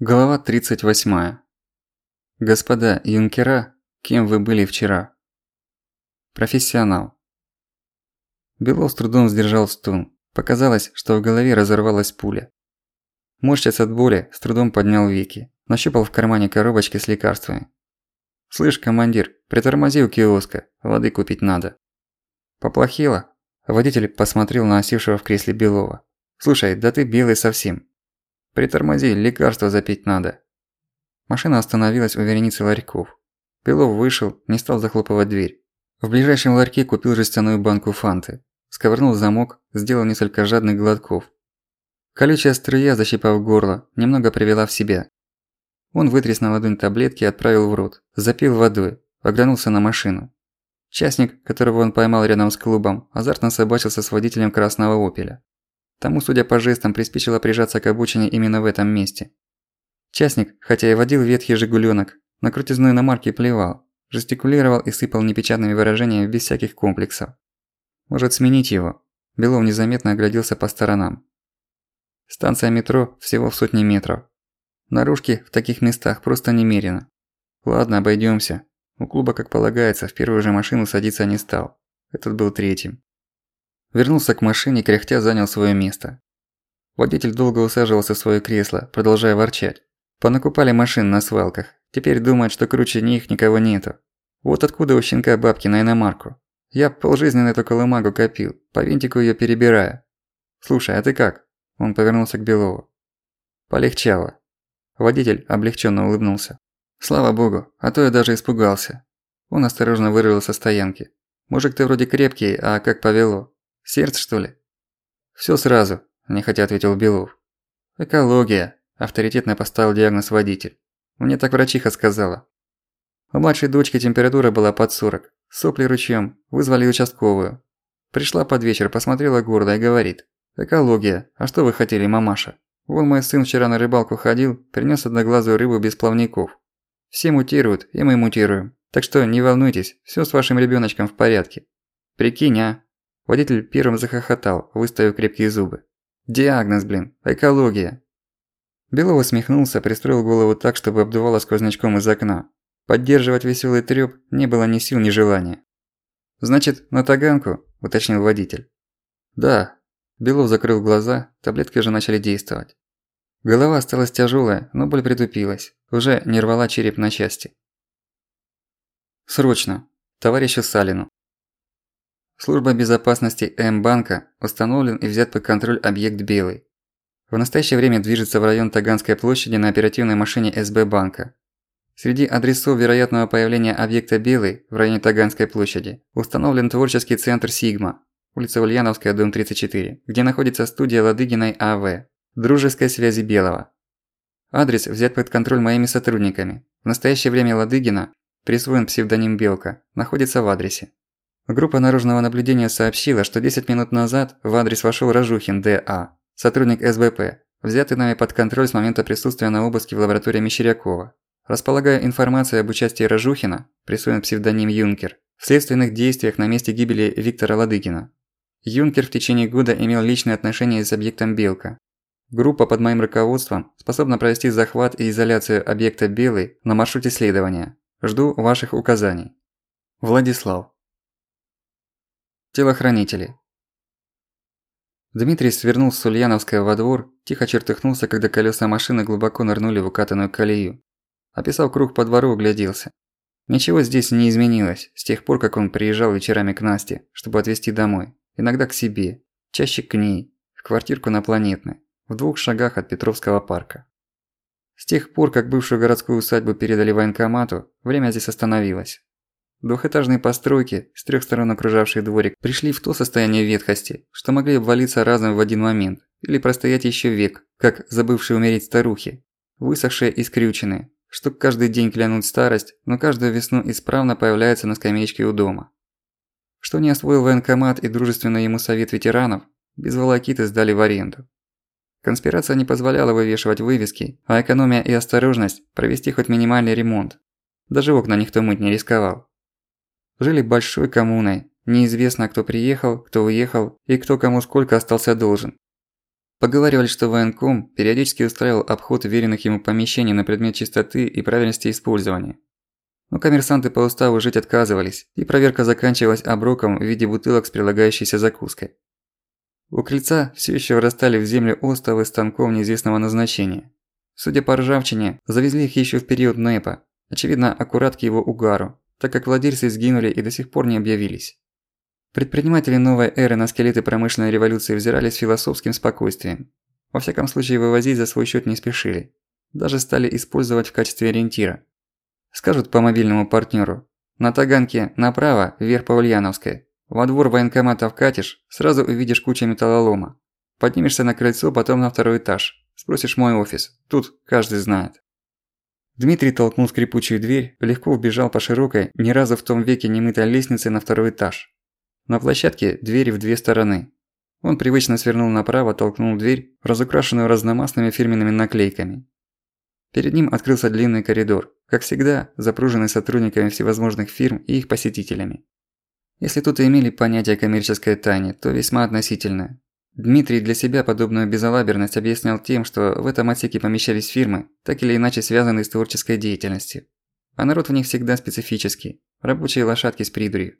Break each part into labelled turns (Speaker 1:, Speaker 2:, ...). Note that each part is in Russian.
Speaker 1: Глава 38. Господа юнкера, кем вы были вчера? Профессионал. Белов с трудом сдержал стун. Показалось, что в голове разорвалась пуля. Морщась от боли, с трудом поднял веки. Нащупал в кармане коробочки с лекарствами. «Слышь, командир, притормози у киоска, воды купить надо». «Поплохело?» Водитель посмотрел на осевшего в кресле Белова. «Слушай, да ты белый совсем. Притормози, лекарство запить надо. Машина остановилась у вереницы ларьков. Белов вышел, не стал захлопывать дверь. В ближайшем ларьке купил жестяную банку фанты. Сковырнул замок, сделал несколько жадных глотков. Колючая струя, защипав горло, немного привела в себя. Он вытряс на ладонь таблетки и отправил в рот. Запил водой, оглянулся на машину. Частник, которого он поймал рядом с клубом, азартно собачился с водителем красного «Опеля». Тому, судя по жестам, приспичило прижаться к обочине именно в этом месте. Частник, хотя и водил ветхий «Жигулёнок», на крутизну иномарки плевал, жестикулировал и сыпал непечатными выражениями без всяких комплексов. Может сменить его? Белов незаметно огляделся по сторонам. Станция метро всего в сотни метров. Наружки в таких местах просто немерено. Ладно, обойдёмся. У клуба, как полагается, в первую же машину садиться не стал. Этот был третьим. Вернулся к машине, кряхтя занял свое место. Водитель долго усаживался в свое кресло, продолжая ворчать. Понакупали машин на свалках. Теперь думает, что круче них никого нету. Вот откуда у щенка бабки на иномарку. Я полжизни на эту колымагу копил, по винтику её перебирая. Слушай, а ты как? Он повернулся к Белову. Полегчало. Водитель облегченно улыбнулся. Слава богу, а то я даже испугался. Он осторожно вырвал со стоянки. Мужик, ты вроде крепкий, а как повело? Сердце, что ли? Всё сразу, нехотя ответил Белов. Экология, авторитетно поставил диагноз водитель. Мне так врачиха сказала. У младшей дочки температура была под 40. Сопли ручьем, вызвали участковую. Пришла под вечер, посмотрела гордо и говорит. «Экология, а что вы хотели, мамаша? Вон мой сын вчера на рыбалку ходил, принёс одноглазую рыбу без плавников. Все мутируют, и мы мутируем. Так что не волнуйтесь, всё с вашим ребёночком в порядке. Прикинь, а, Водитель первым захохотал, выставив крепкие зубы. «Диагноз, блин, экология». Белов усмехнулся, пристроил голову так, чтобы обдувало сквознячком из окна. Поддерживать веселый трёп не было ни сил, ни желания. «Значит, на таганку?» – уточнил водитель. «Да». Белов закрыл глаза, таблетки уже начали действовать. Голова осталась тяжелая, но боль притупилась, уже не рвала череп на части. «Срочно! Товарищу Салину!» Служба безопасности М-банка установлен и взят под контроль объект «Белый». В настоящее время движется в район Таганской площади на оперативной машине СБ банка. Среди адресов вероятного появления объекта «Белый» в районе Таганской площади установлен творческий центр «Сигма», улица Ульяновская, дом 34, где находится студия Ладыгиной А.В. Дружеской связи Белого. Адрес взят под контроль моими сотрудниками. В настоящее время Ладыгина, присвоен псевдоним Белка, находится в адресе. Группа наружного наблюдения сообщила, что 10 минут назад в адрес вошел Рожухин Д.А., сотрудник СБП, взятый нами под контроль с момента присутствия на обыске в лаборатории Мещерякова. Располагая информацией об участии Рожухина, присвоен псевдоним Юнкер, в следственных действиях на месте гибели Виктора Ладыгина. Юнкер в течение года имел личные отношения с объектом Белка. Группа под моим руководством способна провести захват и изоляцию объекта Белый на маршруте следования. Жду ваших указаний. Владислав. Телохранители. Дмитрий свернул с Ульяновского во двор, тихо чертыхнулся, когда колеса машины глубоко нырнули в укатанную колею. Описал круг по двору, угляделся. Ничего здесь не изменилось, с тех пор, как он приезжал вечерами к Насте, чтобы отвезти домой. Иногда к себе, чаще к ней, в квартирку на Планетной, в двух шагах от Петровского парка. С тех пор, как бывшую городскую усадьбу передали военкомату, время здесь остановилось. Двухэтажные постройки, с трех сторон окружавшие дворик, пришли в то состояние ветхости, что могли обвалиться разом в один момент, или простоять еще век, как забывшие умереть старухи, высохшие и скрюченные, что каждый день клянут старость, но каждую весну исправно появляются на скамеечке у дома. Что не освоил военкомат и дружественный ему совет ветеранов, без волокиты сдали в аренду. Конспирация не позволяла вывешивать вывески, а экономия и осторожность провести хоть минимальный ремонт. Даже окна никто мыть не рисковал. Жили большой коммуной, неизвестно кто приехал, кто уехал и кто кому сколько остался должен. Поговаривали, что военком периодически устраивал обход веренных ему помещений на предмет чистоты и правильности использования. Но коммерсанты по уставу жить отказывались, и проверка заканчивалась оброком в виде бутылок с прилагающейся закуской. У крыльца все еще вырастали в землю остовы станков неизвестного назначения. Судя по ржавчине, завезли их еще в период НЭПа, очевидно, аккурат к его угару, так как владельцы сгинули и до сих пор не объявились. Предприниматели новой эры на скелеты промышленной революции взирали с философским спокойствием. Во всяком случае, вывозить за свой счет не спешили. Даже стали использовать в качестве ориентира. Скажут по мобильному партнеру: На Таганке направо, вверх по Ульяновской. Во двор военкомата вкатишь, сразу увидишь кучу металлолома. Поднимешься на крыльцо, потом на второй этаж. Спросишь мой офис. Тут каждый знает. Дмитрий толкнул скрипучую дверь, легко убежал по широкой, ни разу в том веке не мытой лестнице на второй этаж. На площадке двери в две стороны. Он привычно свернул направо, толкнул дверь, разукрашенную разномастными фирменными наклейками. Перед ним открылся длинный коридор, как всегда, запруженный сотрудниками всевозможных фирм и их посетителями. Если тут и имели понятие коммерческой тайны, то весьма относительное. Дмитрий для себя подобную безалаберность объяснял тем, что в этом отсеке помещались фирмы, так или иначе связанные с творческой деятельностью. А народ в них всегда специфический – рабочие лошадки с придурью.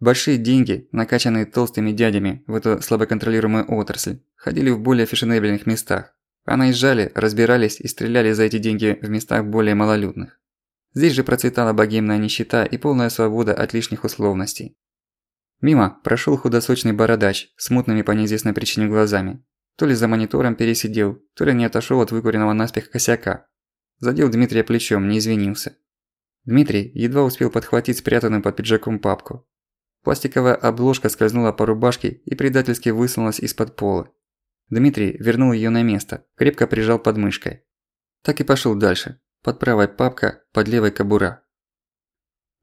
Speaker 1: Большие деньги, накачанные толстыми дядями в эту слабоконтролируемую отрасль, ходили в более фешенебельных местах, а наезжали, разбирались и стреляли за эти деньги в местах более малолюдных. Здесь же процветала богемная нищета и полная свобода от лишних условностей. Мимо прошёл худосочный бородач с мутными по неизвестной причине глазами. То ли за монитором пересидел, то ли не отошёл от выкуренного наспех косяка. Задел Дмитрия плечом, не извинился. Дмитрий едва успел подхватить спрятанную под пиджаком папку. Пластиковая обложка скользнула по рубашке и предательски высунулась из-под пола. Дмитрий вернул её на место, крепко прижал под мышкой. Так и пошёл дальше. Под правой папка, под левой кобура.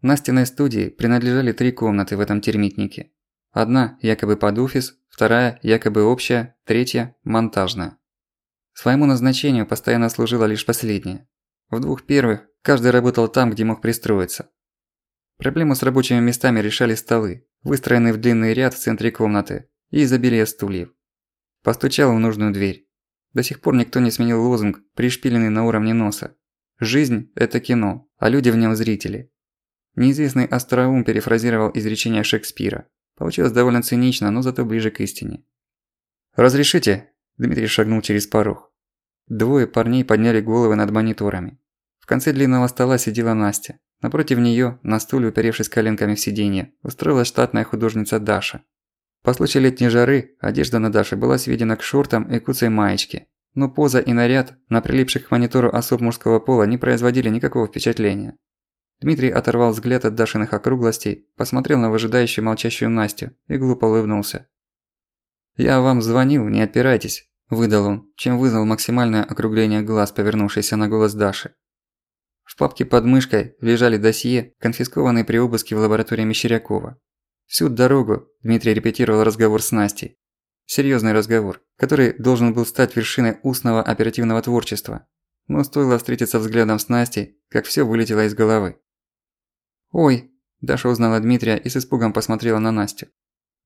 Speaker 1: Настиной студии принадлежали три комнаты в этом термитнике. Одна якобы под офис, вторая якобы общая, третья – монтажная. Своему назначению постоянно служила лишь последняя. В двух первых каждый работал там, где мог пристроиться. Проблему с рабочими местами решали столы, выстроенные в длинный ряд в центре комнаты, и изобилие стульев. Постучал в нужную дверь. До сих пор никто не сменил лозунг, пришпиленный на уровне носа. «Жизнь – это кино, а люди в нем зрители». Неизвестный остроум перефразировал изречение Шекспира. Получилось довольно цинично, но зато ближе к истине. «Разрешите?» – Дмитрий шагнул через порог. Двое парней подняли головы над мониторами. В конце длинного стола сидела Настя. Напротив неё, на стуле, уперевшись коленками в сиденье, устроилась штатная художница Даша. По случаю летней жары одежда на Даше была сведена к шортам и куцей маечке, но поза и наряд на прилипших к монитору особ мужского пола не производили никакого впечатления. Дмитрий оторвал взгляд от Дашиных округлостей, посмотрел на выжидающую молчащую Настю и глупо улыбнулся. «Я вам звонил, не отпирайтесь», – выдал он, чем вызвал максимальное округление глаз, повернувшейся на голос Даши. В папке под мышкой лежали досье, конфискованные при обыске в лаборатории Мещерякова. Всю дорогу Дмитрий репетировал разговор с Настей. Серьёзный разговор, который должен был стать вершиной устного оперативного творчества. Но стоило встретиться взглядом с Настей, как всё вылетело из головы. «Ой!» – Даша узнала Дмитрия и с испугом посмотрела на Настю.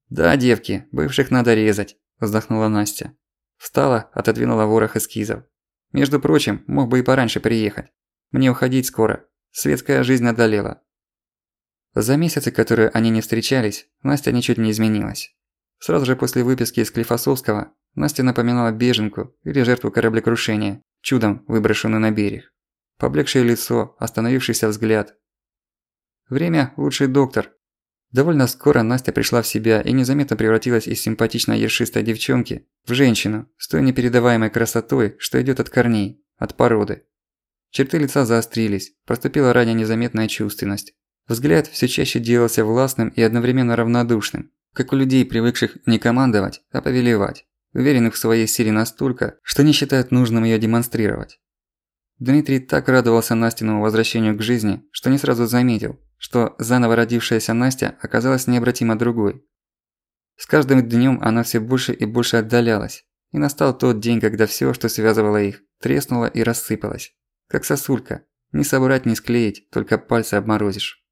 Speaker 1: «Да, девки, бывших надо резать», – вздохнула Настя. Встала, отодвинула ворох эскизов. «Между прочим, мог бы и пораньше приехать. Мне уходить скоро. Светская жизнь одолела. За месяцы, которые они не встречались, Настя ничуть не изменилась. Сразу же после выписки из Клифосовского Настя напоминала беженку или жертву кораблекрушения, чудом выброшенную на берег. Поблекшее лицо, остановившийся взгляд. Время – лучший доктор. Довольно скоро Настя пришла в себя и незаметно превратилась из симпатичной ершистой девчонки в женщину с той непередаваемой красотой, что идёт от корней, от породы. Черты лица заострились, проступила ранее незаметная чувственность. Взгляд все чаще делался властным и одновременно равнодушным, как у людей, привыкших не командовать, а повелевать, уверенных в своей силе настолько, что не считают нужным её демонстрировать. Дмитрий так радовался Настиному возвращению к жизни, что не сразу заметил, что заново родившаяся Настя оказалась необратимо другой. С каждым днём она все больше и больше отдалялась, и настал тот день, когда всё, что связывало их, треснуло и рассыпалось. Как сосулька. Не собрать, не склеить, только пальцы обморозишь.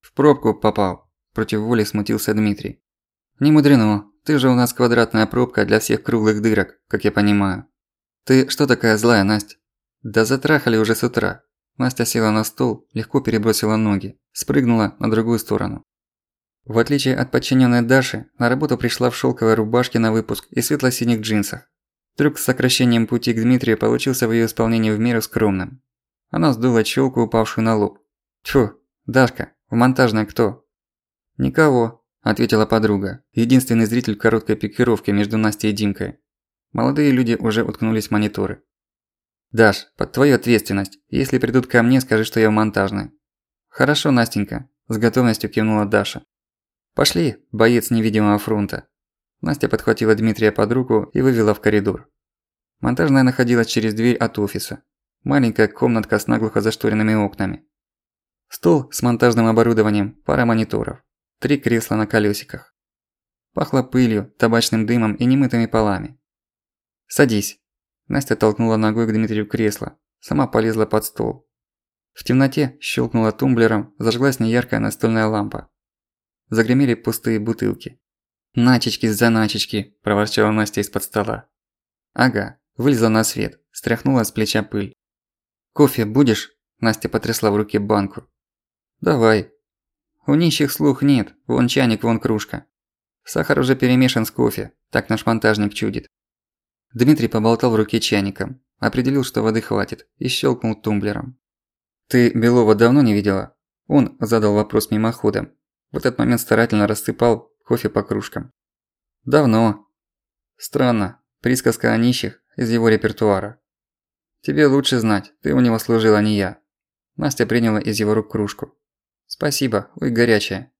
Speaker 1: В пробку попал. Против воли смутился Дмитрий. Не мудрено. ты же у нас квадратная пробка для всех круглых дырок, как я понимаю. Ты что такая злая, Настя? Да затрахали уже с утра. Настя села на стол, легко перебросила ноги, спрыгнула на другую сторону. В отличие от подчиненной Даши, на работу пришла в шелковой рубашке на выпуск и светло-синих джинсах. Трюк с сокращением пути к Дмитрию получился в ее исполнении в меру скромным. Она сдула челку, упавшую на лоб. «Тьфу, Дашка, в монтажной кто?» «Никого», – ответила подруга, единственный зритель короткой пикировки между Настей и Димкой. Молодые люди уже уткнулись в мониторы. «Даш, под твою ответственность. Если придут ко мне, скажи, что я в монтажной». «Хорошо, Настенька», – с готовностью кивнула Даша. «Пошли, боец невидимого фронта». Настя подхватила Дмитрия под руку и вывела в коридор. Монтажная находилась через дверь от офиса. Маленькая комнатка с наглухо зашторенными окнами. Стол с монтажным оборудованием, пара мониторов. Три кресла на колёсиках. Пахло пылью, табачным дымом и немытыми полами. «Садись». Настя толкнула ногой к Дмитрию кресло. Сама полезла под стол. В темноте щелкнула тумблером, зажглась неяркая настольная лампа. Загремели пустые бутылки. «Начечки-заначечки», – проворчала Настя из-под стола. «Ага», вылезла на свет, стряхнула с плеча пыль. «Кофе будешь?» – Настя потрясла в руке банку. «Давай». «У нищих слух нет, вон чайник, вон кружка. Сахар уже перемешан с кофе, так наш монтажник чудит». Дмитрий поболтал в руке чайником, определил, что воды хватит, и щелкнул тумблером. «Ты Белова давно не видела?» Он задал вопрос мимоходом. В этот момент старательно рассыпал кофе по кружкам. Давно. Странно. Присказка о нищих из его репертуара. Тебе лучше знать, ты у него служил, а не я. Настя приняла из его рук кружку. Спасибо, ой, горячая.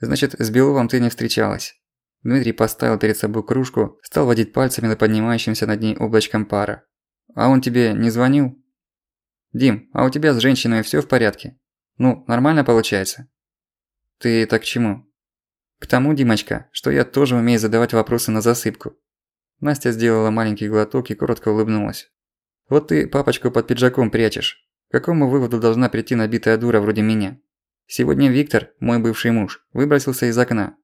Speaker 1: Значит, с Беловым ты не встречалась. Дмитрий поставил перед собой кружку, стал водить пальцами над поднимающимся над ней облачком пара. А он тебе не звонил? Дим, а у тебя с женщиной всё в порядке? Ну, нормально получается? Ты это к чему? К тому, Димочка, что я тоже умею задавать вопросы на засыпку. Настя сделала маленький глоток и коротко улыбнулась. Вот ты папочку под пиджаком прячешь. К какому выводу должна прийти набитая дура вроде меня? Сегодня Виктор, мой бывший муж, выбросился из окна.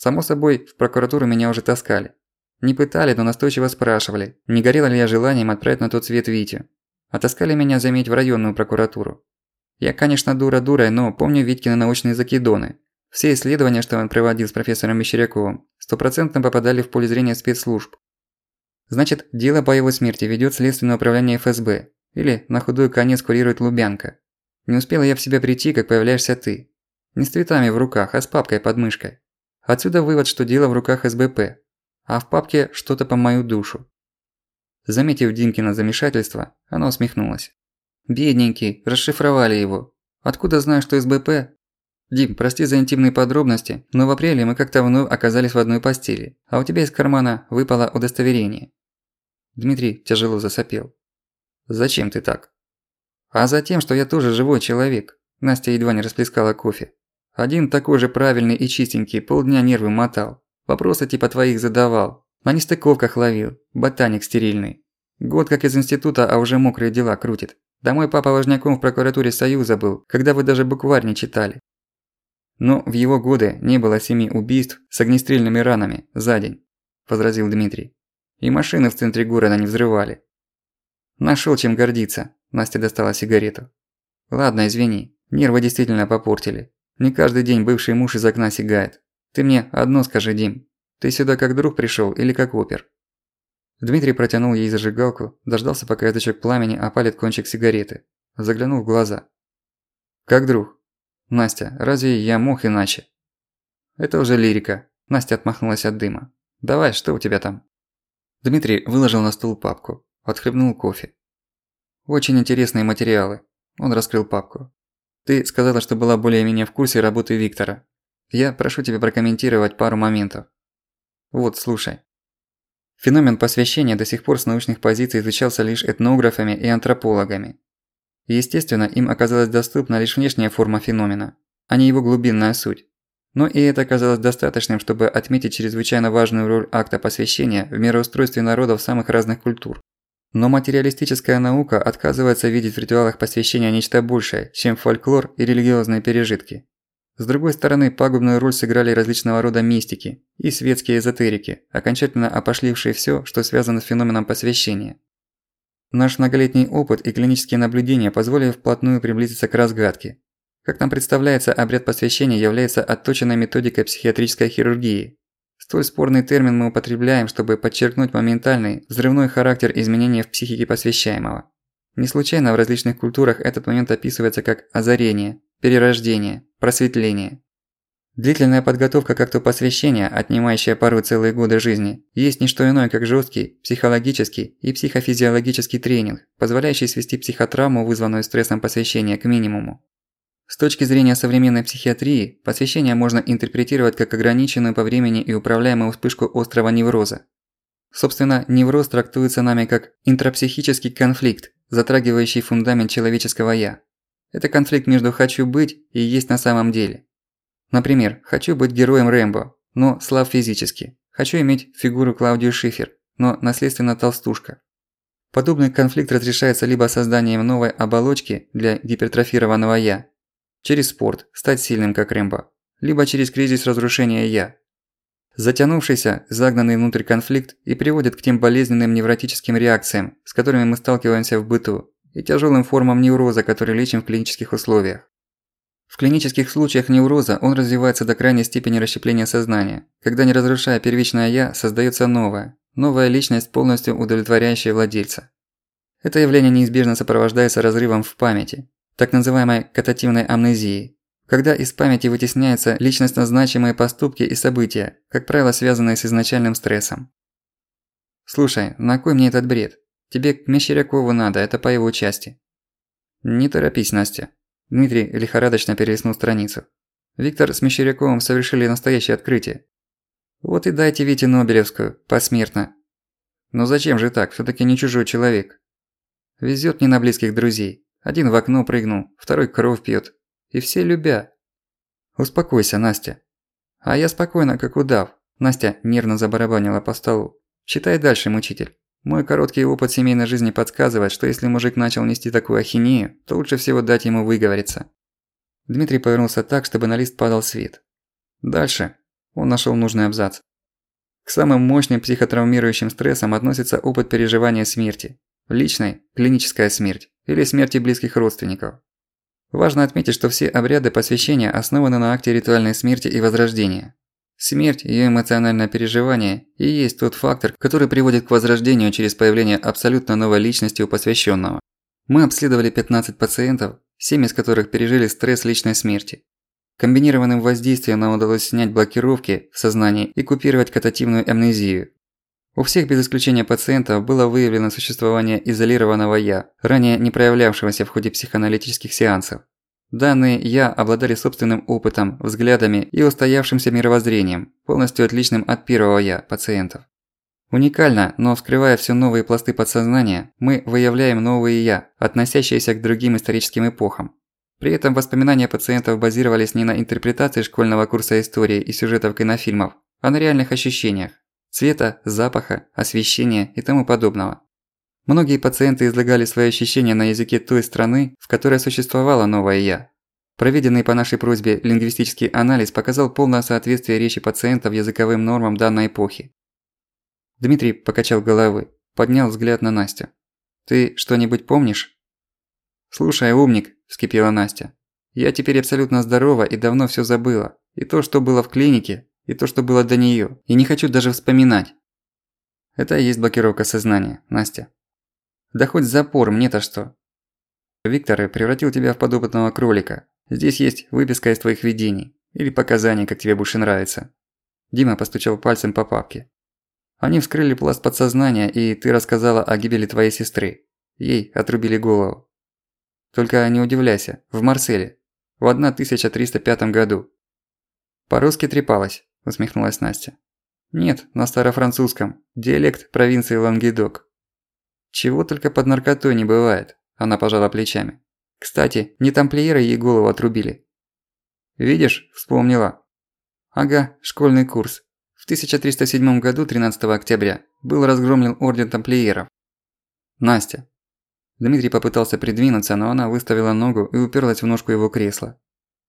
Speaker 1: Само собой, в прокуратуру меня уже таскали. Не пытали, но настойчиво спрашивали, не горело ли я желанием отправить на тот свет Витю. Отаскали меня заметь в районную прокуратуру. Я, конечно, дура дурой, но помню Витькины научные закидоны, все исследования, что он проводил с профессором Мещеряковым, стопроцентно попадали в поле зрения спецслужб. Значит, дело по его смерти ведёт Следственное управление ФСБ. Или на худой конец курирует Лубянка. Не успела я в себя прийти, как появляешься ты. Не с цветами в руках, а с папкой под мышкой. Отсюда вывод, что дело в руках СБП. А в папке что-то по мою душу. Заметив Димкино замешательство, она усмехнулась. «Бедненький, расшифровали его. Откуда знаю, что СБП? «Дим, прости за интимные подробности, но в апреле мы как-то вновь оказались в одной постели, а у тебя из кармана выпало удостоверение». Дмитрий тяжело засопел. «Зачем ты так?» «А за тем, что я тоже живой человек», – Настя едва не расплескала кофе. «Один такой же правильный и чистенький полдня нервы мотал, вопросы типа твоих задавал, на нестыковках ловил, ботаник стерильный. Год как из института, а уже мокрые дела крутит. Да мой папа важняком в прокуратуре Союза был, когда вы даже букварь не читали. Но в его годы не было семи убийств с огнестрельными ранами за день, возразил Дмитрий. И машины в центре города не взрывали. Нашел чем гордиться. Настя достала сигарету. Ладно, извини. Нервы действительно попортили. Не каждый день бывший муж из окна сигает. Ты мне одно скажи, Дим. Ты сюда как друг пришёл или как опер? Дмитрий протянул ей зажигалку, дождался, пока язычок пламени опалит кончик сигареты. Заглянул в глаза. «Как друг?» Настя, разве я мог иначе? Это уже лирика. Настя отмахнулась от дыма. Давай, что у тебя там? Дмитрий выложил на стол папку. Отхлебнул кофе. Очень интересные материалы. Он раскрыл папку. Ты сказала, что была более-менее в курсе работы Виктора. Я прошу тебя прокомментировать пару моментов. Вот, слушай. Феномен посвящения до сих пор с научных позиций изучался лишь этнографами и антропологами. Естественно, им оказалась доступна лишь внешняя форма феномена, а не его глубинная суть. Но и это оказалось достаточным, чтобы отметить чрезвычайно важную роль акта посвящения в мироустройстве народов самых разных культур. Но материалистическая наука отказывается видеть в ритуалах посвящения нечто большее, чем фольклор и религиозные пережитки. С другой стороны, пагубную роль сыграли различного рода мистики и светские эзотерики, окончательно опошлившие всё, что связано с феноменом посвящения. Наш многолетний опыт и клинические наблюдения позволили вплотную приблизиться к разгадке. Как нам представляется, обряд посвящения является отточенной методикой психиатрической хирургии. Столь спорный термин мы употребляем, чтобы подчеркнуть моментальный, взрывной характер изменения в психике посвящаемого. Не случайно в различных культурах этот момент описывается как озарение, перерождение, просветление. Длительная подготовка к акту посвящения, отнимающая порой целые годы жизни, есть не что иное, как жесткий психологический и психофизиологический тренинг, позволяющий свести психотравму, вызванную стрессом посвящения, к минимуму. С точки зрения современной психиатрии, посвящение можно интерпретировать как ограниченную по времени и управляемую вспышку острого невроза. Собственно, невроз трактуется нами как интрапсихический конфликт, затрагивающий фундамент человеческого «я». Это конфликт между «хочу быть» и «есть на самом деле». Например, хочу быть героем Рэмбо, но слаб физически. Хочу иметь фигуру Клаудию Шифер, но наследственно толстушка. Подобный конфликт разрешается либо созданием новой оболочки для гипертрофированного «я», через спорт, стать сильным как Рэмбо, либо через кризис разрушения «я». Затянувшийся, загнанный внутрь конфликт и приводит к тем болезненным невротическим реакциям, с которыми мы сталкиваемся в быту, и тяжелым формам невроза, которые лечим в клинических условиях. В клинических случаях невроза он развивается до крайней степени расщепления сознания, когда не разрушая первичное «я», создаётся новое, новая личность, полностью удовлетворяющая владельца. Это явление неизбежно сопровождается разрывом в памяти, так называемой катативной амнезией, когда из памяти вытесняются личностно значимые поступки и события, как правило связанные с изначальным стрессом. «Слушай, на кой мне этот бред? Тебе к Мещерякову надо, это по его части». «Не торопись, Настя. Дмитрий лихорадочно перелистнул страницу. Виктор с Мещеряковым совершили настоящее открытие. Вот и дайте Вите Нобелевскую, посмертно. Но зачем же так, всё-таки не чужой человек. Везёт мне на близких друзей. Один в окно прыгнул, второй кровь пьёт. И все любя. Успокойся, Настя. А я спокойно, как удав. Настя нервно забарабанила по столу. Читай дальше, мучитель. Мой короткий опыт семейной жизни подсказывает, что если мужик начал нести такую ахинею, то лучше всего дать ему выговориться. Дмитрий повернулся так, чтобы на лист падал свет. Дальше. Он нашел нужный абзац. К самым мощным психотравмирующим стрессам относится опыт переживания смерти. Личной – клиническая смерть или смерти близких родственников. Важно отметить, что все обряды посвящения основаны на акте ритуальной смерти и возрождения. Смерть, ее эмоциональное переживание и есть тот фактор, который приводит к возрождению через появление абсолютно новой личности у посвященного. Мы обследовали 15 пациентов, 7 из которых пережили стресс личной смерти. Комбинированным воздействием нам удалось снять блокировки в сознании и купировать катативную амнезию. У всех без исключения пациентов было выявлено существование изолированного «я», ранее не проявлявшегося в ходе психоаналитических сеансов. Данные «я» обладали собственным опытом, взглядами и устоявшимся мировоззрением, полностью отличным от первого «я» пациентов. Уникально, но вскрывая все новые пласты подсознания, мы выявляем новые «я», относящиеся к другим историческим эпохам. При этом воспоминания пациентов базировались не на интерпретации школьного курса истории и сюжетов кинофильмов, а на реальных ощущениях – цвета, запаха, освещения и тому подобного. Многие пациенты излагали свои ощущения на языке той страны, в которой существовало новое «я». Проведенный по нашей просьбе лингвистический анализ показал полное соответствие речи пациентов языковым нормам данной эпохи. Дмитрий покачал головой, поднял взгляд на Настю. «Ты что-нибудь помнишь?» «Слушай, умник», – вскипела Настя. «Я теперь абсолютно здорова и давно всё забыла. И то, что было в клинике, и то, что было до неё. И не хочу даже вспоминать». Это и есть блокировка сознания, Настя. Да хоть запор, мне-то что. Виктор превратил тебя в подопытного кролика. Здесь есть выписка из твоих видений. Или показания, как тебе больше нравится. Дима постучал пальцем по папке. Они вскрыли пласт подсознания, и ты рассказала о гибели твоей сестры. Ей отрубили голову. Только не удивляйся, в Марселе. В 1305 году. По-русски трепалась, усмехнулась Настя. Нет, на старофранцузском. Диалект провинции Лангедок. Чего только под наркотой не бывает, она пожала плечами. Кстати, не тамплиеры ей голову отрубили. Видишь, вспомнила. Ага, школьный курс. В 1307 году, 13 октября, был разгромлен орден тамплиеров. Настя. Дмитрий попытался придвинуться, но она выставила ногу и уперлась в ножку его кресла.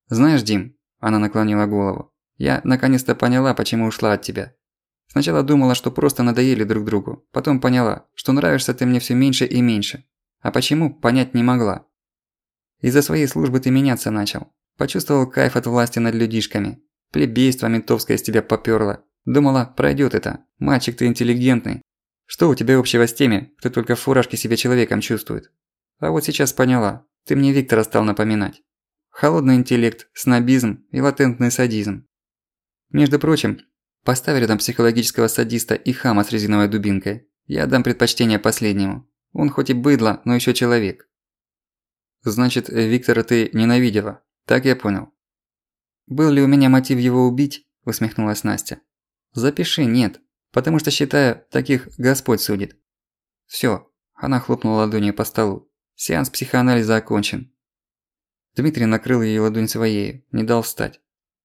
Speaker 1: Знаешь, Дим, Она наклонила голову. «Я наконец-то поняла, почему ушла от тебя. Сначала думала, что просто надоели друг другу. Потом поняла, что нравишься ты мне все меньше и меньше. А почему, понять не могла. Из-за своей службы ты меняться начал. Почувствовал кайф от власти над людишками. Плебейство ментовское из тебя попёрло. Думала, пройдёт это. Мальчик ты интеллигентный. Что у тебя общего с теми, кто только в фуражке себя человеком чувствует? А вот сейчас поняла. Ты мне Виктора стал напоминать. Холодный интеллект, снобизм и латентный садизм. Между прочим, поставь рядом психологического садиста и хама с резиновой дубинкой. Я дам предпочтение последнему. Он хоть и быдло, но ещё человек. Значит, Виктора ты ненавидела. Так я понял. Был ли у меня мотив его убить? Усмехнулась Настя. Запиши, нет. Потому что считаю, таких Господь судит. Всё. Она хлопнула ладонью по столу. Сеанс психоанализа окончен. Дмитрий накрыл её ладонь своей, не дал встать.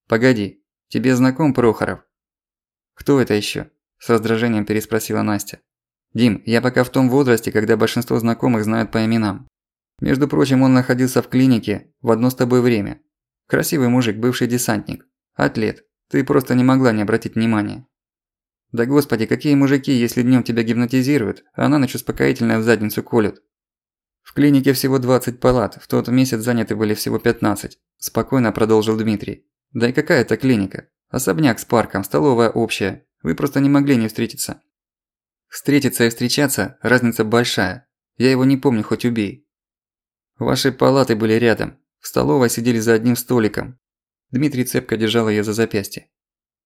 Speaker 1: «Погоди, тебе знаком Прохоров?» «Кто это ещё?» – с раздражением переспросила Настя. «Дим, я пока в том возрасте, когда большинство знакомых знают по именам. Между прочим, он находился в клинике в одно с тобой время. Красивый мужик, бывший десантник. Атлет. Ты просто не могла не обратить внимания. Да господи, какие мужики, если днём тебя гипнотизируют, а на ночь успокоительное в задницу колют. В клинике всего 20 палат, в тот месяц заняты были всего 15. Спокойно продолжил Дмитрий. Да и какая это клиника? Особняк с парком, столовая общая. Вы просто не могли не встретиться. Встретиться и встречаться – разница большая. Я его не помню, хоть убей. Ваши палаты были рядом. В столовой сидели за одним столиком. Дмитрий цепко держал её за запястье.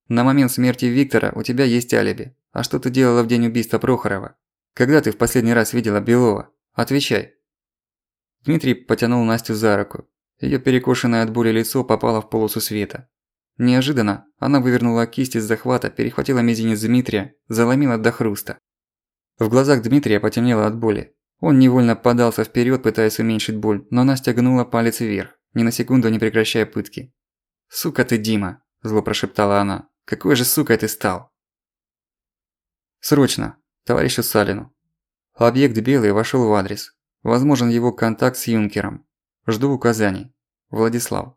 Speaker 1: На момент смерти Виктора у тебя есть алиби. А что ты делала в день убийства Прохорова? Когда ты в последний раз видела Белова? Отвечай. Дмитрий потянул Настю за руку. Её перекошенное от боли лицо попало в полосу света. Неожиданно она вывернула кисть из захвата, перехватила мизинец Дмитрия, заломила до хруста. В глазах Дмитрия потемнело от боли. Он невольно подался вперед, пытаясь уменьшить боль, но Настя гнула палец вверх, ни на секунду не прекращая пытки. «Сука ты, Дима!» – зло прошептала она. «Какой же сукой ты стал?» «Срочно! Товарищу Салину!» Объект белый вошел в адрес. Возможен его контакт с юнкером. Жду указаний. Владислав.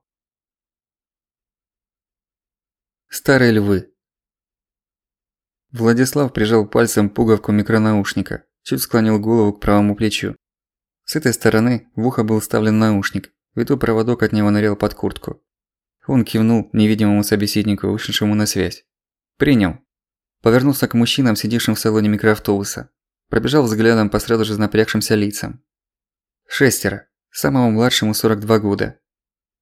Speaker 1: Старые львы. Владислав прижал пальцем пуговку микронаушника чуть склонил голову к правому плечу. С этой стороны в ухо был вставлен наушник, витой проводок от него нырял под куртку. Он кивнул невидимому собеседнику, вышедшему на связь. «Принял». Повернулся к мужчинам, сидевшим в салоне микроавтобуса. Пробежал взглядом по сразу же напрягшимся лицам. Шестеро. Самому младшему 42 года.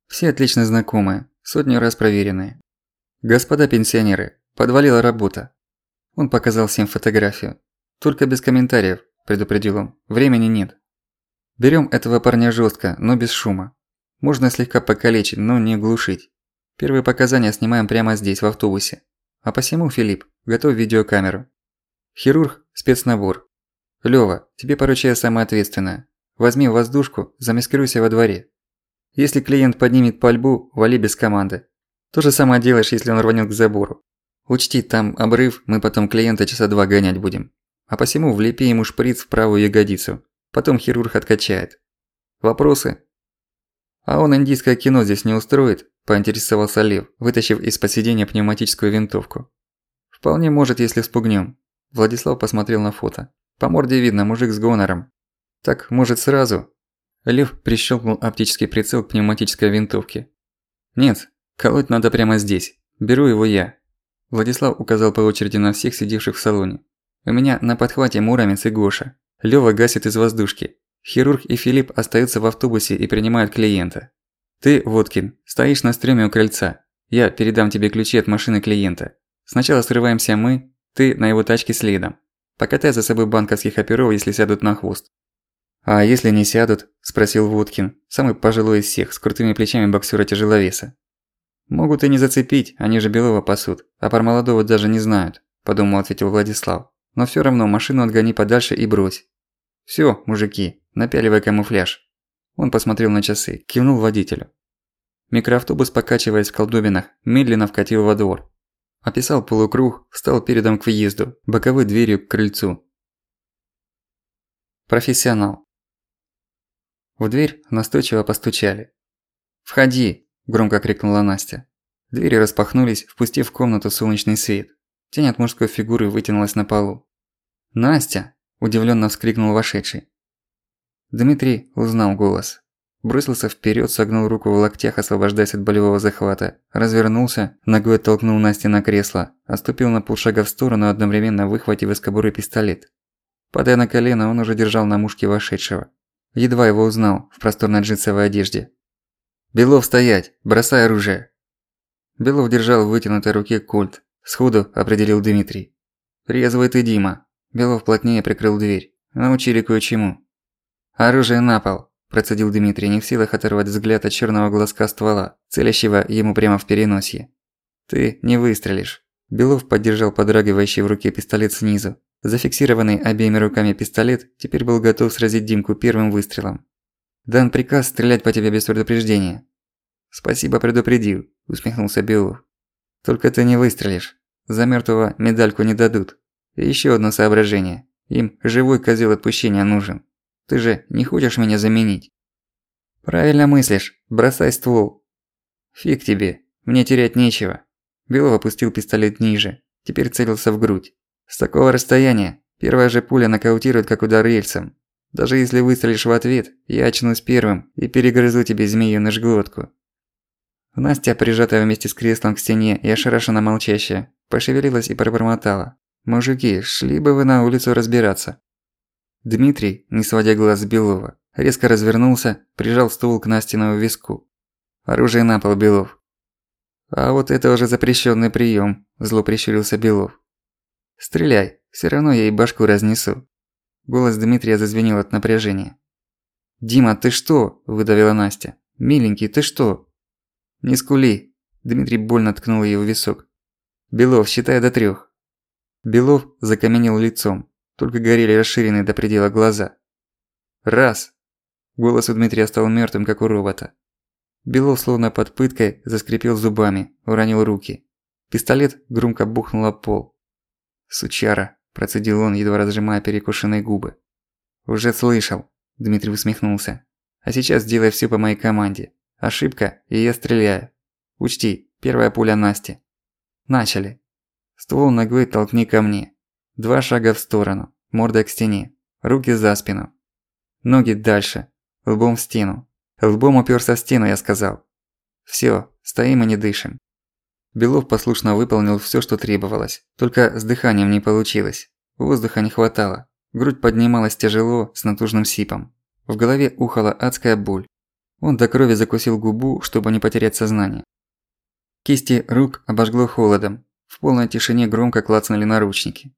Speaker 1: Все отлично знакомые, сотню раз проверенные. «Господа пенсионеры, подвалила работа». Он показал всем фотографию. «Только без комментариев», – предупредил он. «Времени нет». Берем этого парня жестко, но без шума. Можно слегка покалечить, но не глушить. Первые показания снимаем прямо здесь, в автобусе. А посему, Филипп, готовь видеокамеру. Хирург – спецнабор. Лёва, тебе поручаю самое ответственное. Возьми воздушку, замаскируйся во дворе. Если клиент поднимет пальбу, вали без команды. То же самое делаешь, если он рванет к забору. Учти, там обрыв, мы потом клиента часа два гонять будем. А посему влепи ему шприц в правую ягодицу. Потом хирург откачает. Вопросы? А он индийское кино здесь не устроит? Поинтересовался Лев, вытащив из-под сиденья пневматическую винтовку. Вполне может, если вспугнем. Владислав посмотрел на фото. По морде видно, мужик с гонором. Так, может, сразу? Лев прищелкнул оптический прицел к пневматической винтовке. Нет, колоть надо прямо здесь. Беру его я. Владислав указал по очереди на всех сидевших в салоне. У меня на подхвате Муромец и Гоша. Лёва гасит из воздушки. Хирург и Филипп остаются в автобусе и принимают клиента. Ты, Водкин, стоишь на стреме у крыльца. Я передам тебе ключи от машины клиента. Сначала срываемся мы, ты на его тачке следом. Покатай за собой банковских оперов, если сядут на хвост. «А если не сядут?» – спросил Водкин, самый пожилой из всех, с крутыми плечами боксера-тяжеловеса. «Могут и не зацепить, они же Белого пасут, а про молодого даже не знают», – подумал, ответил Владислав. Но всё равно машину отгони подальше и брось. Всё, мужики, напяливай камуфляж. Он посмотрел на часы, кивнул водителю. Микроавтобус, покачиваясь в колдобинах, медленно вкатил во двор. Описал полукруг, встал передом к въезду, боковой дверью к крыльцу. Профессионал. В дверь настойчиво постучали. «Входи!» – громко крикнула Настя. Двери распахнулись, впустив в комнату солнечный свет. Тень от мужской фигуры вытянулась на полу. «Настя!» – удивленно вскрикнул вошедший. Дмитрий узнал голос. Бросился вперед, согнул руку в локтях, освобождаясь от болевого захвата. Развернулся, ногой оттолкнул Насти на кресло, оступил на полшага в сторону, одновременно выхватив из кобуры пистолет. Падая на колено, он уже держал на мушке вошедшего. Едва его узнал в просторной джинсовой одежде. «Белов стоять! Бросай оружие!» Белов держал в вытянутой руке кольт. Сходу определил Дмитрий. «Резвый ты, Дима!» Белов плотнее прикрыл дверь. «Научили кое-чему». «Оружие на пол!» Процедил Дмитрий, не в силах оторвать взгляд от черного глазка ствола, целящего ему прямо в переносье. «Ты не выстрелишь». Белов поддержал подрагивающий в руке пистолет снизу. Зафиксированный обеими руками пистолет теперь был готов сразить Димку первым выстрелом. «Дан приказ стрелять по тебе без предупреждения». «Спасибо, предупредил», – усмехнулся Белов. «Только ты не выстрелишь. За мертвого медальку не дадут. И ещё одно соображение. Им живой козел отпущения нужен. Ты же не хочешь меня заменить?» «Правильно мыслишь. Бросай ствол». «Фиг тебе. Мне терять нечего». Белов опустил пистолет ниже. Теперь целился в грудь. С такого расстояния первая же пуля нокаутирует как удар рельсом. Даже если выстрелишь в ответ, я очнусь первым и перегрызу тебе змею на жглотку. Настя, прижатая вместе с креслом к стене и ошарашенно молчащая, пошевелилась и пробормотала. «Мужики, шли бы вы на улицу разбираться». Дмитрий, не сводя глаз с Белова, резко развернулся, прижал ствол к Настиному виску. «Оружие на пол, Белов». «А вот это уже запрещенный прием, зло прищурился Белов. «Стреляй, все равно я ей башку разнесу». Голос Дмитрия зазвенел от напряжения. «Дима, ты что?» – выдавила Настя. «Миленький, ты что?» «Не скули!» – Дмитрий больно ткнул ее в висок. «Белов, считай до трёх». Белов закаменел лицом, только горели расширенные до предела глаза. «Раз!» Голос у Дмитрия стал мёртвым, как у робота. Белов, словно под пыткой, заскрипел зубами, уронил руки. Пистолет громко бухнул об пол. «Сучара!» – процедил он, едва разжимая перекушенные губы. «Уже слышал!» – Дмитрий усмехнулся. «А сейчас делай всё по моей команде. Ошибка, и я стреляю. Учти, первая пуля Насти. Начали. Ствол ногой толкни ко мне. Два шага в сторону, мордой к стене, руки за спину. Ноги дальше, лбом в стену. Лбом упёрся в стену, я сказал. Всё, стоим и не дышим. Белов послушно выполнил всё, что требовалось, только с дыханием не получилось. Воздуха не хватало. Грудь поднималась тяжело, с натужным сипом. В голове ухала адская боль. Он до крови закусил губу, чтобы не потерять сознание. Кисти рук обожгло холодом. В полной тишине громко клацнули наручники.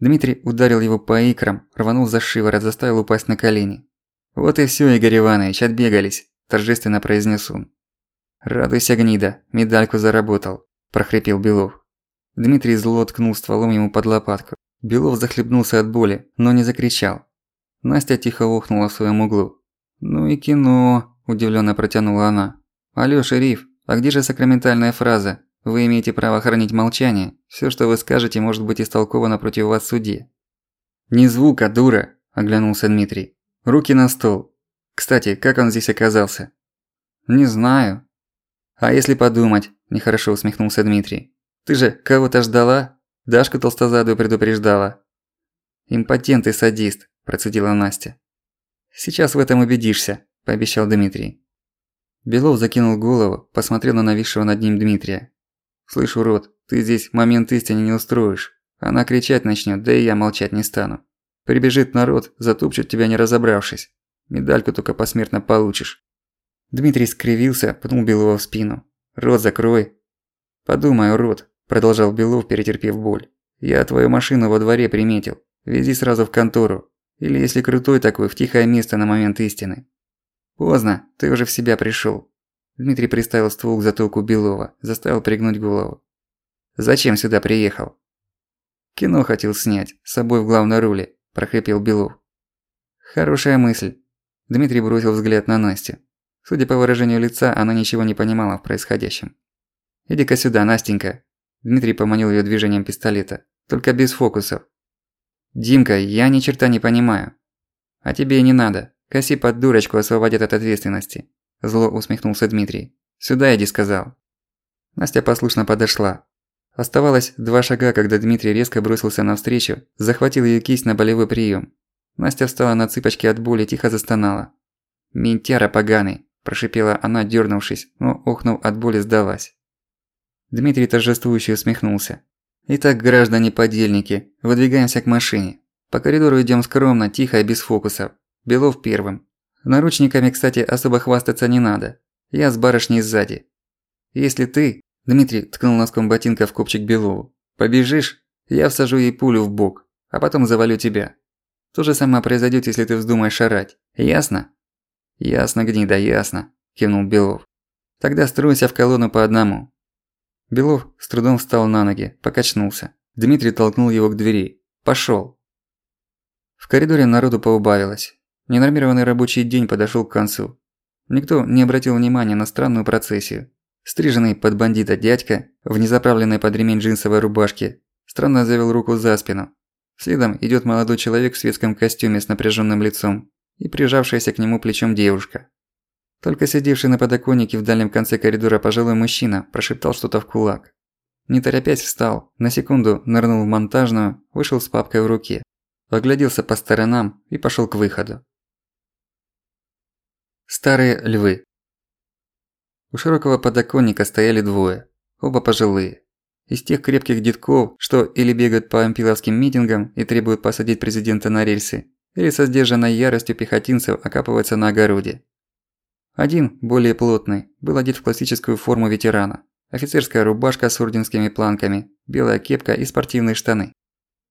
Speaker 1: Дмитрий ударил его по икрам, рванул за шиворот, заставил упасть на колени. «Вот и всё, Игорь Иванович, отбегались», – торжественно произнес он. «Радуйся, гнида, медальку заработал», – прохрипел Белов. Дмитрий зло ткнул стволом ему под лопатку. Белов захлебнулся от боли, но не закричал. Настя тихо охнула в своем углу. «Ну и кино», – удивлённо протянула она. «Алё, шериф, а где же сакраментальная фраза? Вы имеете право хранить молчание. Всё, что вы скажете, может быть истолковано против вас в суде». «Не звука, дура!» – оглянулся Дмитрий. «Руки на стол. Кстати, как он здесь оказался?» «Не знаю». «А если подумать?» – нехорошо усмехнулся Дмитрий. «Ты же кого-то ждала? Дашку толстозадую предупреждала». «Импотент и садист», – процедила Настя. «Сейчас в этом убедишься», – пообещал Дмитрий. Белов закинул голову, посмотрел на нависшего над ним Дмитрия. «Слышь, урод, ты здесь момент истины не устроишь. Она кричать начнет, да и я молчать не стану. Прибежит народ, затупчет тебя не разобравшись. Медальку только посмертно получишь». Дмитрий скривился, пнул Белова в спину. «Рот закрой». «Подумай, урод», – продолжал Белов, перетерпев боль. «Я твою машину во дворе приметил. Вези сразу в контору. Или, если крутой такой, в тихое место на момент истины». «Поздно, ты уже в себя пришёл. Дмитрий приставил ствол к затылку Белова, заставил пригнуть голову. «Зачем сюда приехал?» «Кино хотел снять, с собой в главной роли», – прохрипел Белов. «Хорошая мысль». Дмитрий бросил взгляд на Настю. Судя по выражению лица, она ничего не понимала в происходящем. «Иди-ка сюда, Настенька». Дмитрий поманил её движением пистолета. «Только без фокусов». «Димка, я ни черта не понимаю». «А тебе и не надо. Коси под дурочку освободят от ответственности. Зло усмехнулся Дмитрий. «Сюда иди», сказал. Настя послушно подошла. Оставалось два шага, когда Дмитрий резко бросился навстречу, захватил её кисть на болевой приём. Настя встала на цыпочки от боли, тихо застонала. «Ментяра поганый!» – прошипела она, дёрнувшись, но, охнув от боли, сдалась. Дмитрий торжествующе усмехнулся. «Итак, граждане-подельники, выдвигаемся к машине. По коридору идём скромно, тихо и без фокусов. Белов первым. Наручниками, кстати, особо хвастаться не надо. Я с барышней сзади. Если ты, Дмитрий ткнул носком ботинка в копчик Белову, побежишь, я всажу ей пулю в бок, а потом завалю тебя. То же самое произойдет, если ты вздумаешь шарать. Ясно? Ясно, гнида, ясно, кивнул Белов. Тогда стройся в колонну по одному. Белов с трудом встал на ноги, покачнулся. Дмитрий толкнул его к двери. Пошёл. В коридоре народу поубавилось. Ненормированный рабочий день подошёл к концу. Никто не обратил внимания на странную процессию. Стриженный под бандита дядька, в незаправленной под ремень джинсовой рубашке, странно завел руку за спину. Следом идёт молодой человек в светском костюме с напряжённым лицом и прижавшаяся к нему плечом девушка. Только сидевший на подоконнике в дальнем конце коридора пожилой мужчина прошептал что-то в кулак. Не торопясь встал, на секунду нырнул в монтажную, вышел с папкой в руке, огляделся по сторонам и пошёл к выходу. Старые львы у широкого подоконника стояли двое, оба пожилые. Из тех крепких детков, что или бегают по ампиловским митингам и требуют посадить президента на рельсы, или со сдержанной яростью пехотинцев окапываются на огороде. Один, более плотный, был одет в классическую форму ветерана. Офицерская рубашка с орденскими планками, белая кепка и спортивные штаны.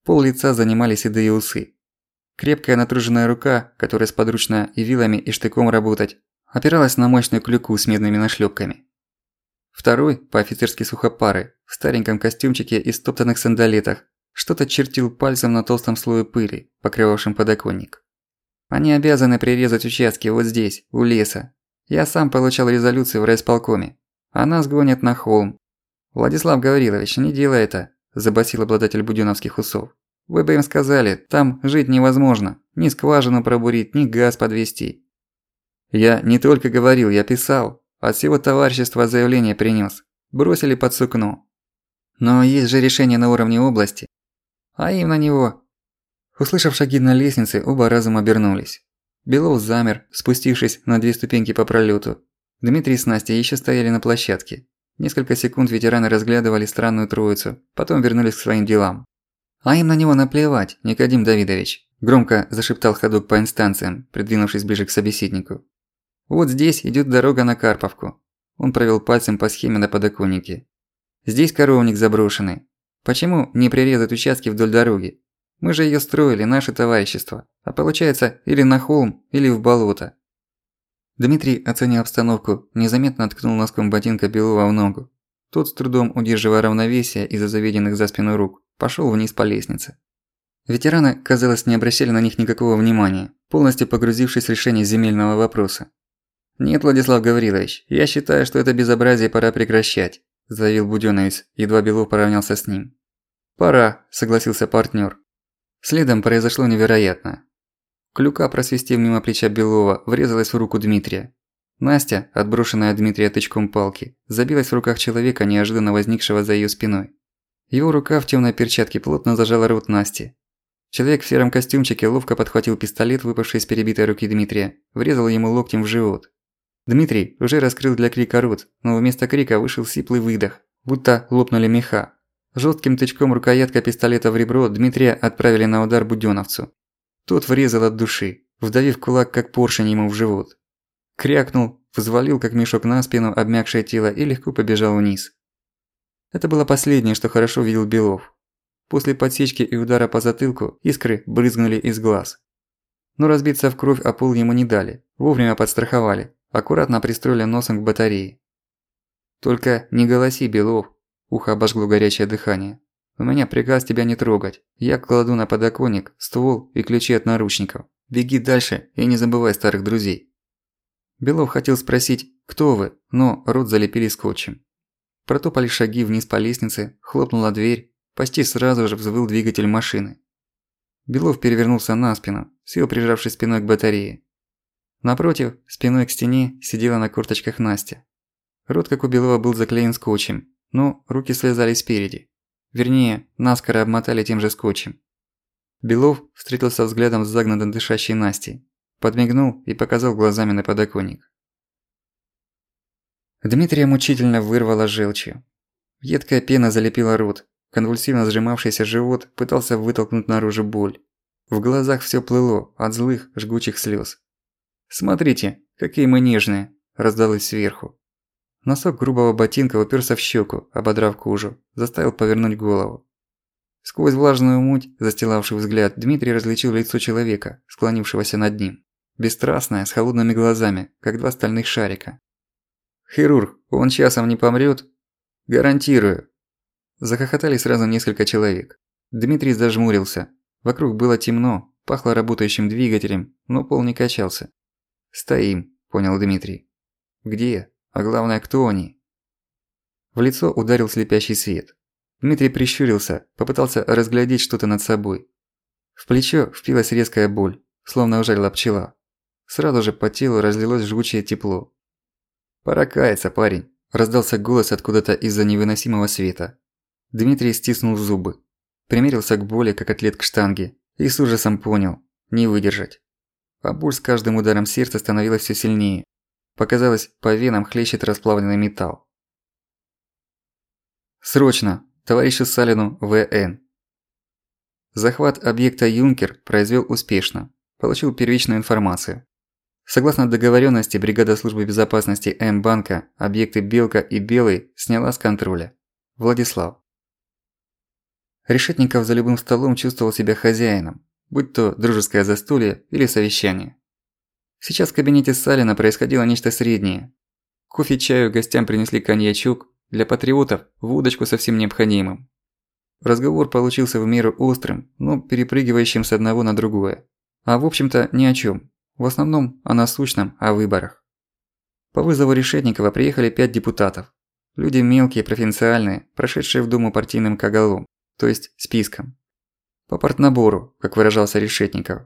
Speaker 1: Пол лица занимали седые усы. Крепкая натруженная рука, которая сподручна и вилами, и штыком работать, опиралась на мощную клюку с медными нашлёпками. Второй, по-офицерски сухопары, в стареньком костюмчике и стоптанных сандалетах, что-то чертил пальцем на толстом слое пыли, покрывавшем подоконник. Они обязаны прирезать участки вот здесь, у леса. Я сам получал резолюцию в райисполкоме. А нас на холм. Владислав Гаврилович, не делай это, забасил обладатель будёновских усов. Вы бы им сказали, там жить невозможно. Ни скважину пробурить, ни газ подвести. Я не только говорил, я писал. От всего товарищества заявление принёс. Бросили под сукно. Но есть же решение на уровне области. А им на него. Услышав шаги на лестнице, оба разом обернулись. Белов замер, спустившись на две ступеньки по пролёту. Дмитрий с Настей ещё стояли на площадке. Несколько секунд ветераны разглядывали странную троицу, потом вернулись к своим делам. «А им на него наплевать, Никодим Давидович», – громко зашептал ходок по инстанциям, придвинувшись ближе к собеседнику. Вот здесь идёт дорога на Карповку. Он провёл пальцем по схеме на подоконнике. Здесь коровник заброшенный. Почему не прирезать участки вдоль дороги? Мы же её строили, наше товарищество. А получается, или на холм, или в болото. Дмитрий, оценив обстановку, незаметно ткнул носком ботинка Белова в ногу. Тот, с трудом удерживая равновесие из-за заведенных за спину рук, пошёл вниз по лестнице. Ветераны, казалось, не обращали на них никакого внимания, полностью погрузившись в решение земельного вопроса. «Нет, Владислав Гаврилович, я считаю, что это безобразие пора прекращать», – заявил Будённовец, едва Белов поравнялся с ним. «Пора», – согласился партнёр. Следом произошло невероятное. Клюка, просвистев мимо плеча Белова, врезалась в руку Дмитрия. Настя, отброшенная Дмитрия тычком палки, забилась в руках человека, неожиданно возникшего за её спиной. Его рука в тёмной перчатке плотно зажала рот Насти. Человек в сером костюмчике ловко подхватил пистолет, выпавший из перебитой руки Дмитрия, врезал ему локтем в живот. Дмитрий уже раскрыл для крика рот, но вместо крика вышел сиплый выдох, будто лопнули меха. Жестким тычком рукоятка пистолета в ребро Дмитрия отправили на удар будённовцу. Тот врезал от души, вдавив кулак как поршень ему в живот. Крякнул, взвалил как мешок на спину обмякшее тело и легко побежал вниз. Это было последнее, что хорошо видел Белов. После подсечки и удара по затылку искры брызгнули из глаз. Но разбиться в кровь о пол ему не дали, вовремя подстраховали, Аккуратно пристроили носом к батарее. «Только не голоси, Белов!» Ухо обожгло горячее дыхание. «У меня приказ тебя не трогать. Я кладу на подоконник ствол и ключи от наручников. Беги дальше и не забывай старых друзей». Белов хотел спросить «Кто вы?», но рот залепили скотчем. Протопали шаги вниз по лестнице, хлопнула дверь, почти сразу же взвыл двигатель машины. Белов перевернулся на спину, сел прижавшись спиной к батарее. Напротив, спиной к стене, сидела на корточках Настя. Рот, как у Белова, был заклеен скотчем. но руки связали спереди. Вернее, наскоро обмотали тем же скотчем. Белов встретился взглядом с загнанно дышащей Настей, подмигнул и показал глазами на подоконник. Дмитрия мучительно вырвало желчью. Едкая пена залепила рот, конвульсивно сжимавшийся живот пытался вытолкнуть наружу боль. В глазах всё плыло от злых, жгучих слёз. «Смотрите, какие мы нежные!» – раздалось сверху. Носок грубого ботинка уперся в щеку, ободрав кожу, заставил повернуть голову. Сквозь влажную муть, застилавший взгляд, Дмитрий различил лицо человека, склонившегося над ним. Бесстрастное, с холодными глазами, как два стальных шарика. «Хирург, он часом не помрет? «Гарантирую!» Захохотали сразу несколько человек. Дмитрий зажмурился. Вокруг было темно, пахло работающим двигателем, но пол не качался. «Стоим», – понял Дмитрий. «Где? А главное, кто они?» В лицо ударил слепящий свет. Дмитрий прищурился, попытался разглядеть что-то над собой. В плечо впилась резкая боль, словно ужалила пчела. Сразу же по телу разлилось жгучее тепло. «Пора каяться, парень», – раздался голос откуда-то из-за невыносимого света. Дмитрий стиснул зубы. Примерился к боли, как атлет к штанге, и с ужасом понял – не выдержать. А боль с каждым ударом сердца становилась все сильнее. Показалось, по венам хлещет расплавленный металл. «Срочно! Товарищу Салину В.Н.» Захват объекта «Юнкер» произвел успешно. Получил первичную информацию. Согласно договоренности, бригада службы безопасности М-банка объекты «Белка» и «Белый» сняла с контроля. Владислав. Решетников за любым столом чувствовал себя хозяином, будь то дружеское застолье или совещание. Сейчас в кабинете Салина происходило нечто среднее. Кофе чаю гостям принесли коньячок, для патриотов – водочку со всем необходимым. Разговор получился в меру острым, но перепрыгивающим с одного на другое. А в общем-то ни о чём. В основном о насущном, о выборах. По вызову Решетникова приехали пять депутатов. Люди мелкие, провинциальные, прошедшие в Думу партийным кагалом то есть списком. По партнабору, как выражался Решетников.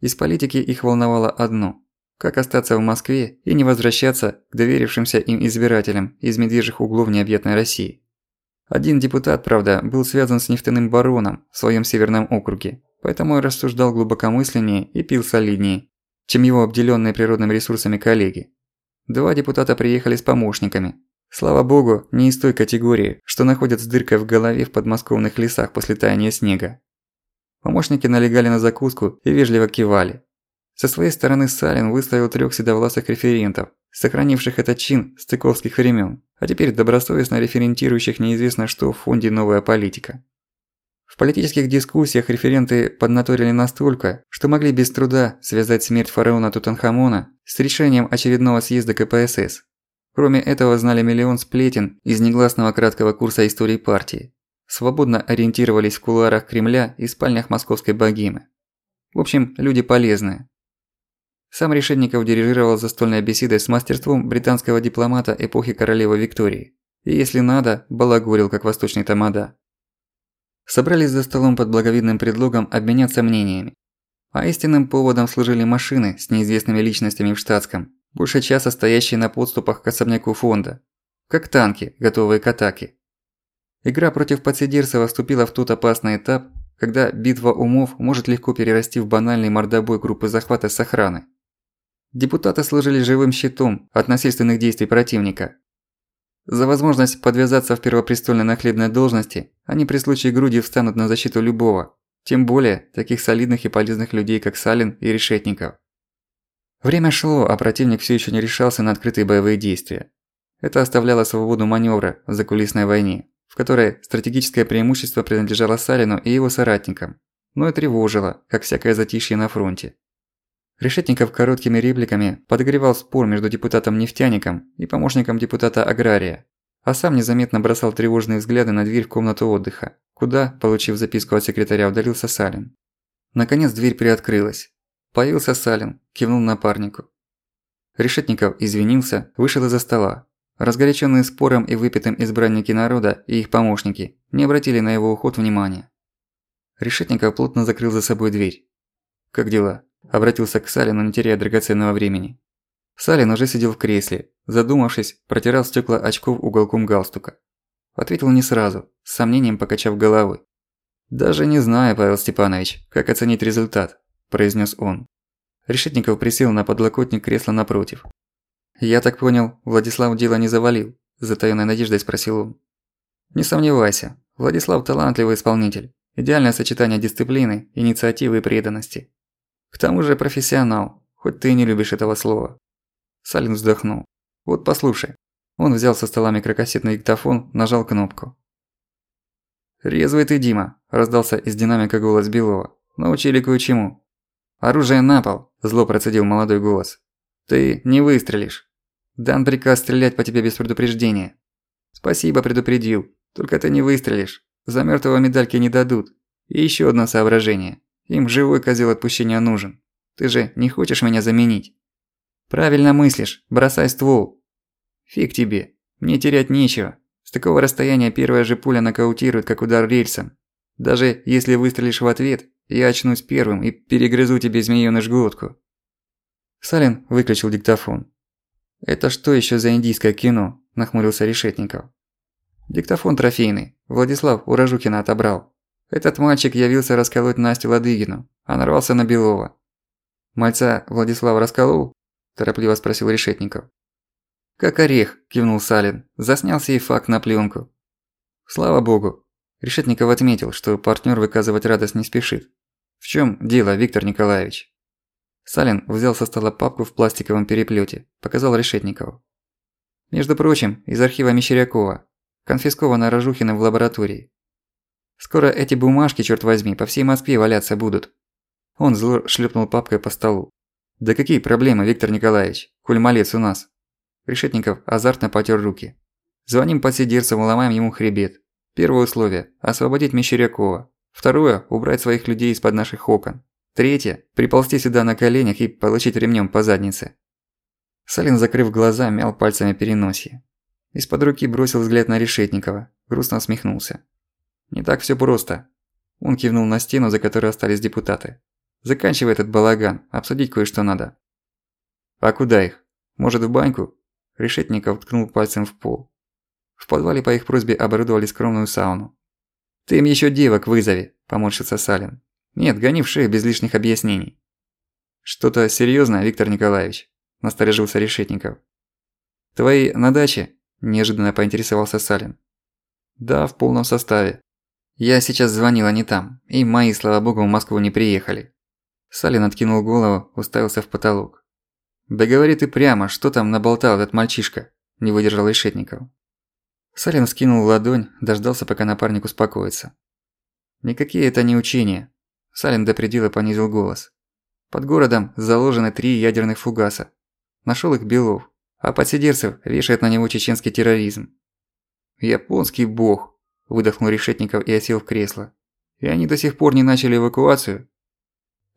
Speaker 1: Из политики их волновало одно – как остаться в Москве и не возвращаться к доверившимся им избирателям из медвежьих углов необъятной России. Один депутат, правда, был связан с нефтяным бароном в своем северном округе, поэтому и рассуждал глубокомысленнее и пил солиднее, чем его обделенные природными ресурсами коллеги. Два депутата приехали с помощниками, Слава богу, не из той категории, что находят с дыркой в голове в подмосковных лесах после таяния снега. Помощники налегали на закуску и вежливо кивали. Со своей стороны Салин выставил трёх седовласых референтов, сохранивших этот чин с тыковских времен, а теперь добросовестно референтирующих неизвестно что в фонде «Новая политика». В политических дискуссиях референты поднаторили настолько, что могли без труда связать смерть фараона Тутанхамона с решением очередного съезда КПСС, Кроме этого знали миллион сплетен из негласного краткого курса истории партии. Свободно ориентировались в кулуарах Кремля и спальнях московской богемы. В общем, люди полезные. Сам Решетников дирижировал застольной беседой с мастерством британского дипломата эпохи королевы Виктории. И если надо, балагурил, как восточный тамада. Собрались за столом под благовидным предлогом обменяться мнениями. А истинным поводом служили машины с неизвестными личностями в штатском, больше часа стоящие на подступах к особняку фонда. Как танки, готовые к атаке. Игра против подсидерцева вступила в тот опасный этап, когда битва умов может легко перерасти в банальный мордобой группы захвата с охраны. Депутаты служили живым щитом от насильственных действий противника. За возможность подвязаться в первопрестольной нахлебной должности, они при случае груди встанут на защиту любого, тем более таких солидных и полезных людей, как Салин и Решетников. Время шло, а противник все еще не решался на открытые боевые действия. Это оставляло свободу маневра в закулисной войне, в которой стратегическое преимущество принадлежало Салину и его соратникам, но и тревожило, как всякое затишье на фронте. Решетников короткими репликами подогревал спор между депутатом-нефтяником и помощником депутата Агрария, а сам незаметно бросал тревожные взгляды на дверь в комнату отдыха, куда, получив записку от секретаря, удалился Салин. Наконец дверь приоткрылась, Появился Салин, кивнул напарнику. Решетников извинился, вышел из-за стола. Разгоряченные спором и выпитым избранники народа и их помощники не обратили на его уход внимания. Решетников плотно закрыл за собой дверь. «Как дела?» – обратился к Салину, не теряя драгоценного времени. Салин уже сидел в кресле, задумавшись, протирал стекла очков уголком галстука. Ответил не сразу, с сомнением покачав головой. «Даже не знаю, Павел Степанович, как оценить результат», – произнес он. Решетников присел на подлокотник кресла напротив. «Я так понял, Владислав дело не завалил?» – затаённой надеждой спросил он. «Не сомневайся, Владислав талантливый исполнитель. Идеальное сочетание дисциплины, инициативы и преданности. К тому же профессионал, хоть ты и не любишь этого слова». Салин вздохнул. «Вот послушай». Он взял со стола микрокассетный диктофон, нажал кнопку. «Резвый ты, Дима!» – раздался из динамика голос Белова. «Научили кое-чему». «Оружие на пол!» – зло процедил молодой голос. «Ты не выстрелишь. Дан приказ стрелять по тебе без предупреждения». «Спасибо, предупредил. Только ты не выстрелишь. За мёртвого медальки не дадут. И ещё одно соображение. Им живой козел отпущения нужен. Ты же не хочешь меня заменить?» «Правильно мыслишь. Бросай ствол». «Фиг тебе. Мне терять нечего. С такого расстояния первая же пуля нокаутирует, как удар рельсом. Даже если выстрелишь в ответ, я очнусь первым и перегрызу тебе змеёныш глотку». Салин выключил диктофон. «Это что еще за индийское кино?» – нахмурился Решетников. «Диктофон трофейный. Владислав у Рожукина отобрал. Этот мальчик явился расколоть Настю Ладыгину, а нарвался на Белова. Мальца Владислав расколол?» – торопливо спросил Решетников. «Как орех», – кивнул Салин. Заснял сей факт на пленку. «Слава богу». Решетников отметил, что партнер выказывать радость не спешит. «В чем дело, Виктор Николаевич?» Салин взял со стола папку в пластиковом переплете, показал Решетникову. «Между прочим, из архива Мещерякова. Конфисковано Рожухиным в лаборатории. Скоро эти бумажки, черт возьми, по всей Москве валяться будут». Он зло шлепнул папкой по столу. «Да какие проблемы, Виктор Николаевич? Коль у нас?» Решетников азартно потер руки. Звоним подсидерцам и ломаем ему хребет. Первое условие – освободить Мещерякова. Второе – убрать своих людей из-под наших окон. Третье – приползти сюда на коленях и получить ремнем по заднице. Салин, закрыв глаза, мял пальцами переносье. Из-под руки бросил взгляд на Решетникова, грустно усмехнулся. «Не так все просто». Он кивнул на стену, за которой остались депутаты. «Заканчивай этот балаган, обсудить кое-что надо». «А куда их? Может, в баньку?» Решетников ткнул пальцем в пол. В подвале по их просьбе оборудовали скромную сауну. «Ты им ещё девок вызови», – поморщился Салин. «Нет, гони в шею без лишних объяснений». «Что-то серьёзное, Виктор Николаевич?» – насторожился Решетников. «Твои на даче?» – неожиданно поинтересовался Салин. «Да, в полном составе. Я сейчас звонила не там, и мои, слава богу, в Москву не приехали». Салин откинул голову, уставился в потолок. «Да говори ты прямо, что там наболтал этот мальчишка?» – не выдержал Решетников. Салин скинул ладонь, дождался, пока напарник успокоится. «Никакие это не учения», – Салин до предела понизил голос. «Под городом заложены три ядерных фугаса. Нашёл их Белов, а подсидерцев вешает на него чеченский терроризм». «Японский бог», – выдохнул Решетников и осел в кресло. «И они до сих пор не начали эвакуацию?»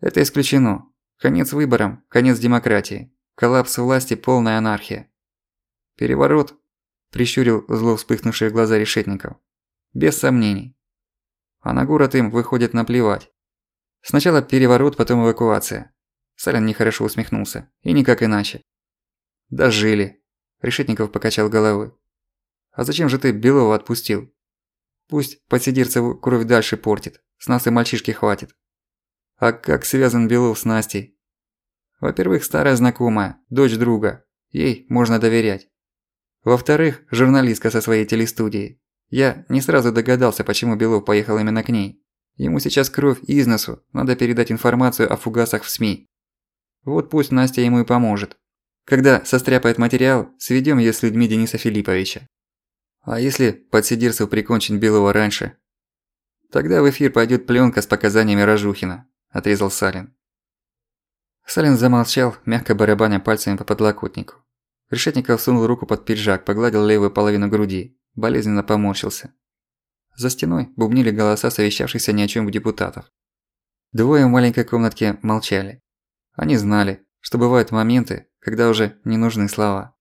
Speaker 1: «Это исключено. Конец выборам, конец демократии. Коллапс власти, полная анархия. Переворот, прищурил зло вспыхнувшие глаза решетников. Без сомнений. А на город им выходит наплевать. Сначала переворот, потом эвакуация. Салин нехорошо усмехнулся. И никак иначе. Дожили. Решетников покачал головой. А зачем же ты Белова отпустил? Пусть подсидерцеву кровь дальше портит. С нас и мальчишки хватит. А как связан Белов с Настей? Во-первых, старая знакомая, дочь друга. Ей можно доверять. Во-вторых, журналистка со своей телестудии. Я не сразу догадался, почему Белов поехал именно к ней. Ему сейчас кровь из носу, надо передать информацию о фугасах в СМИ. Вот пусть Настя ему и поможет. Когда состряпает материал, сведём её с людьми Дениса Филипповича. А если подсидирцев прикончить Белого раньше? Тогда в эфир пойдёт плёнка с показаниями Рожухина, отрезал Салин. Салин замолчал, мягко барабаня пальцами по подлокотнику. Решетников сунул руку под пиджак, погладил левую половину груди, болезненно поморщился. За стеной бубнили голоса совещавшихся ни о чём депутатов. Двое в маленькой комнатке молчали. Они знали, что бывают моменты, когда уже не нужны слова.